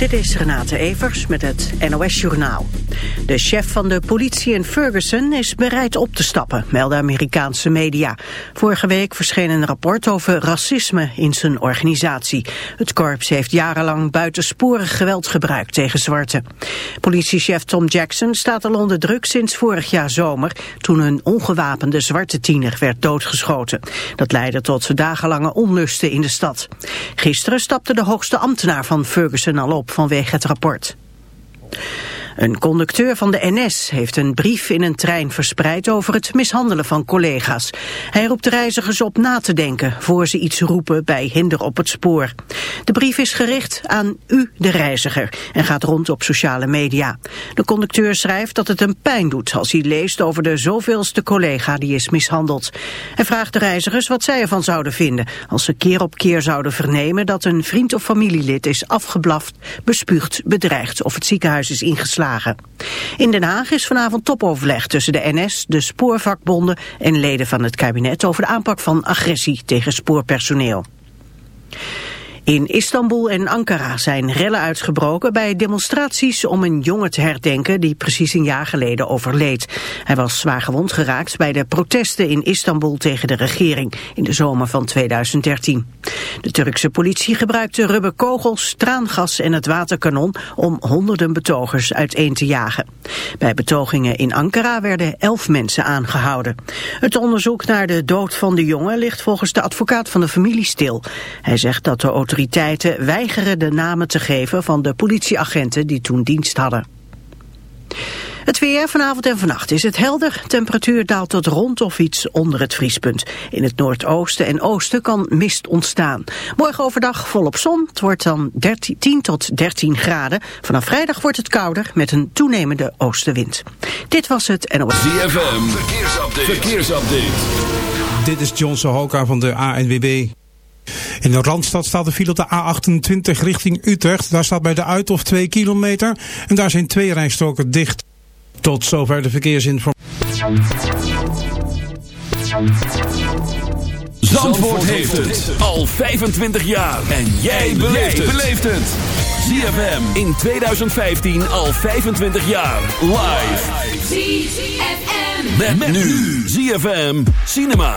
Dit is Renate Evers met het NOS Journaal. De chef van de politie in Ferguson is bereid op te stappen, melden Amerikaanse media. Vorige week verscheen een rapport over racisme in zijn organisatie. Het korps heeft jarenlang buitensporig geweld gebruikt tegen zwarten. Politiechef Tom Jackson staat al onder druk sinds vorig jaar zomer... toen een ongewapende zwarte tiener werd doodgeschoten. Dat leidde tot dagenlange onlusten in de stad. Gisteren stapte de hoogste ambtenaar van Ferguson al op vanwege het rapport. Een conducteur van de NS heeft een brief in een trein verspreid over het mishandelen van collega's. Hij roept de reizigers op na te denken voor ze iets roepen bij hinder op het spoor. De brief is gericht aan u, de reiziger, en gaat rond op sociale media. De conducteur schrijft dat het hem pijn doet als hij leest over de zoveelste collega die is mishandeld. Hij vraagt de reizigers wat zij ervan zouden vinden als ze keer op keer zouden vernemen dat een vriend of familielid is afgeblaft, bespuugd, bedreigd of het ziekenhuis is ingeslagen. In Den Haag is vanavond topoverleg tussen de NS, de spoorvakbonden en leden van het kabinet over de aanpak van agressie tegen spoorpersoneel. In Istanbul en Ankara zijn rellen uitgebroken bij demonstraties om een jongen te herdenken die precies een jaar geleden overleed. Hij was zwaar gewond geraakt bij de protesten in Istanbul tegen de regering in de zomer van 2013. De Turkse politie gebruikte rubberkogels, traangas en het waterkanon om honderden betogers uiteen te jagen. Bij betogingen in Ankara werden elf mensen aangehouden. Het onderzoek naar de dood van de jongen ligt volgens de advocaat van de familie stil. Hij zegt dat de autoriteiten weigeren de namen te geven van de politieagenten die toen dienst hadden. Het weer vanavond en vannacht is het helder. Temperatuur daalt tot rond of iets onder het vriespunt. In het noordoosten en oosten kan mist ontstaan. Morgen overdag volop zon. Het wordt dan 13, 10 tot 13 graden. Vanaf vrijdag wordt het kouder met een toenemende oostenwind. Dit was het NOS. ZFM, verkeersupdate. verkeersupdate. Dit is John Sohoka van de ANWB. In de Randstad staat de file op de A28 richting Utrecht. Daar staat bij de Uithof 2 kilometer. En daar zijn twee rijstroken dicht. Tot zover de verkeersinformatie. Zandvoort heeft het al 25 jaar. En jij beleeft het. ZFM in 2015 al 25 jaar. Live. ZFM. Met, nu. ZFM Cinema.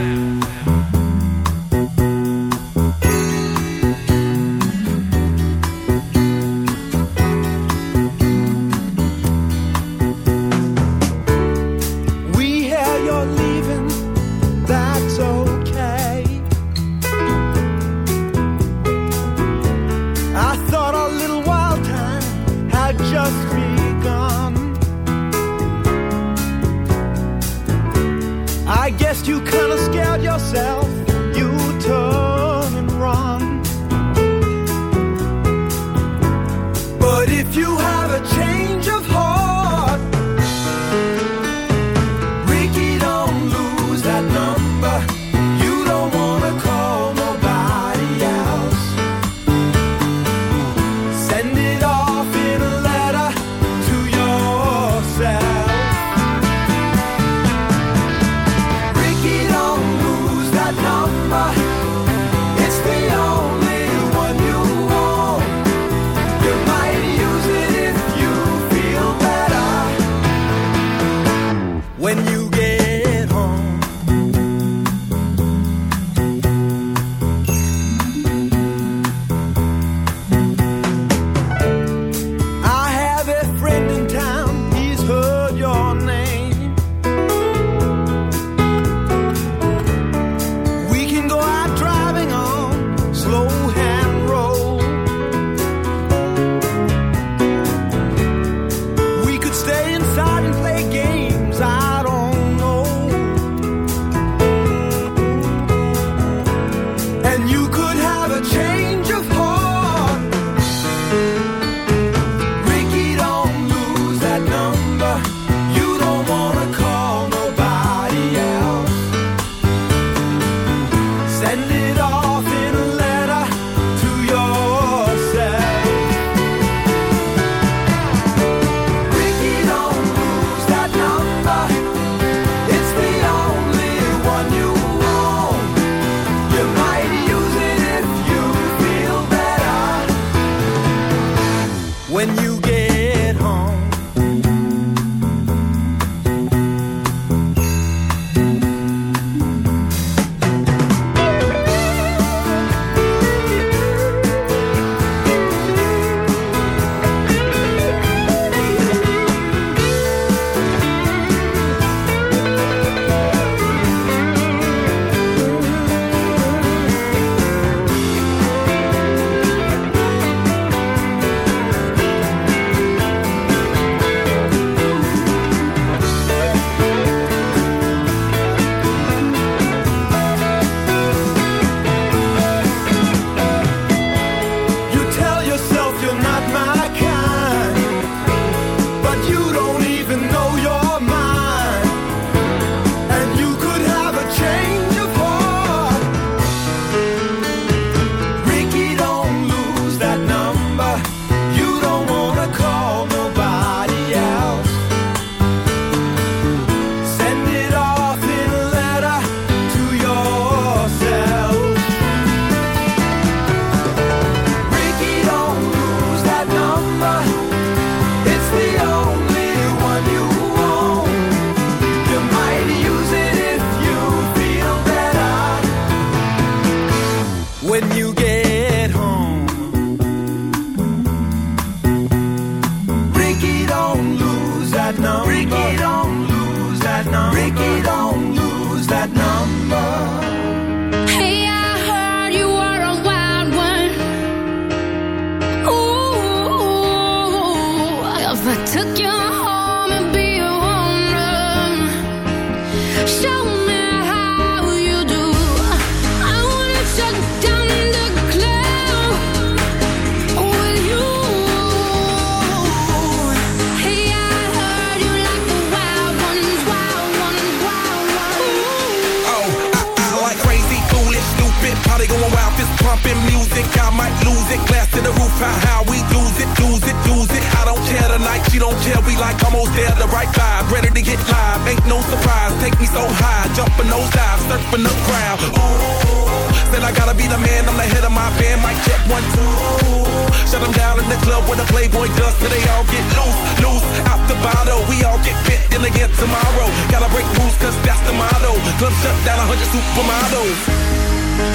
the club where the Playboy does, so they all get loose, loose. Out the bottle, we all get fit in again tomorrow. Gotta break rules, cause that's the motto. Club shut down, a 100 supermodels.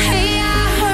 Hey, I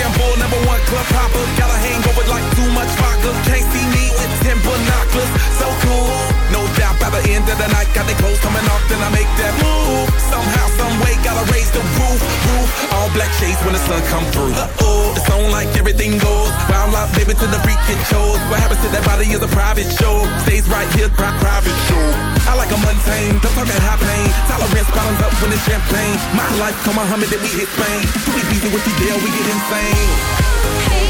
Shampoo, number one club hopper. Got a hangover like too much vodka. Can't see me the night, got the clothes coming off, then I make that move. Somehow, some way, gotta raise the roof, roof. All black shades when the sun come through. Uh oh, it's on like everything goes. Wild out, baby, to the freak it shows. What happens to that body is a private show. Stays right here, pri private show. I like a mundane, don't talk at high pain. Tolerance bottoms up when it's champagne. My life, come on, Muhammad, then we hit Spain. Too easy with the deal, we get insane. Hey.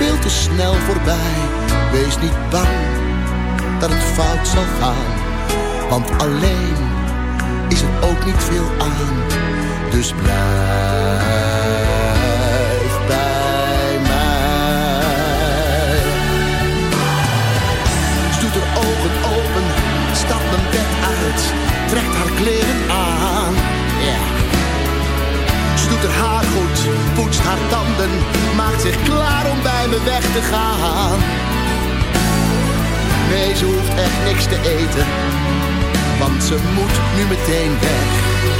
veel te snel voorbij. Wees niet bang dat het fout zal gaan, want alleen is er ook niet veel aan. Dus blijf bij mij. Ze doet haar ogen open, stapt mijn bed uit, trekt haar kleren aan. Ja. Ze doet haar haar goed, poetst haar tanden, maakt zich klaar om bij me weg te gaan. Nee, ze hoeft echt niks te eten, want ze moet nu meteen weg.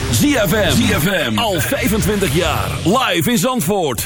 ZFM. ZFM. Al 25 jaar. Live in Zandvoort.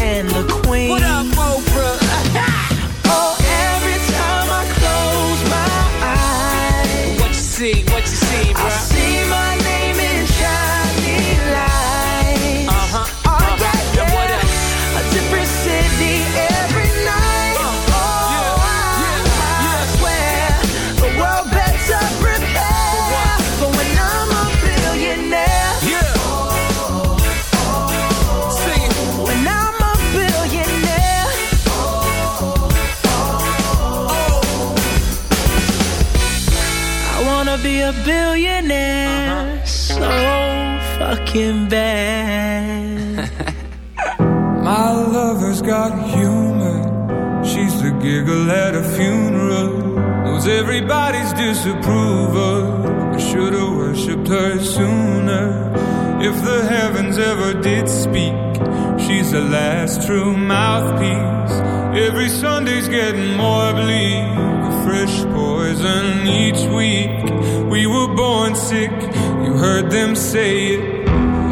fucking bad. My lover's got humor. She's the giggle at a funeral. Knows everybody's disapproval. I should've worshipped her sooner. If the heavens ever did speak, she's the last true mouthpiece. Every Sunday's getting more bleak. A fresh poison each week. We were born sick. You heard them say it.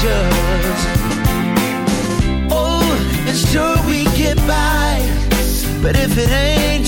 Just Oh, and sure we get by, but if it ain't